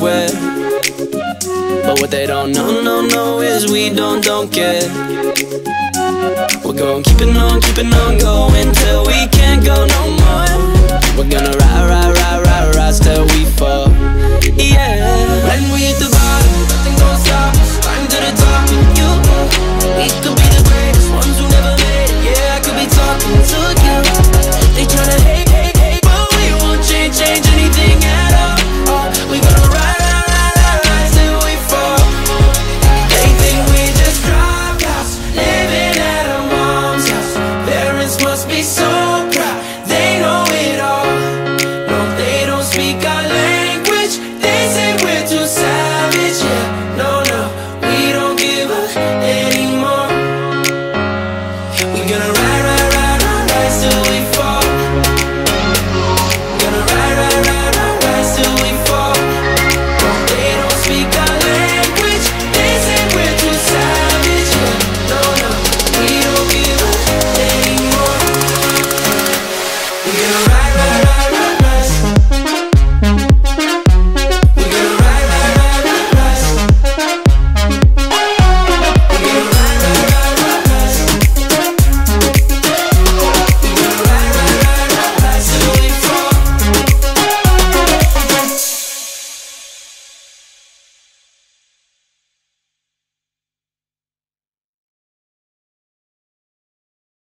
wet. But what they don't know, no, no, is we don't, don't get. We're going keeping on, keeping on going till we can't go no more. We're gonna ride, ride, ride.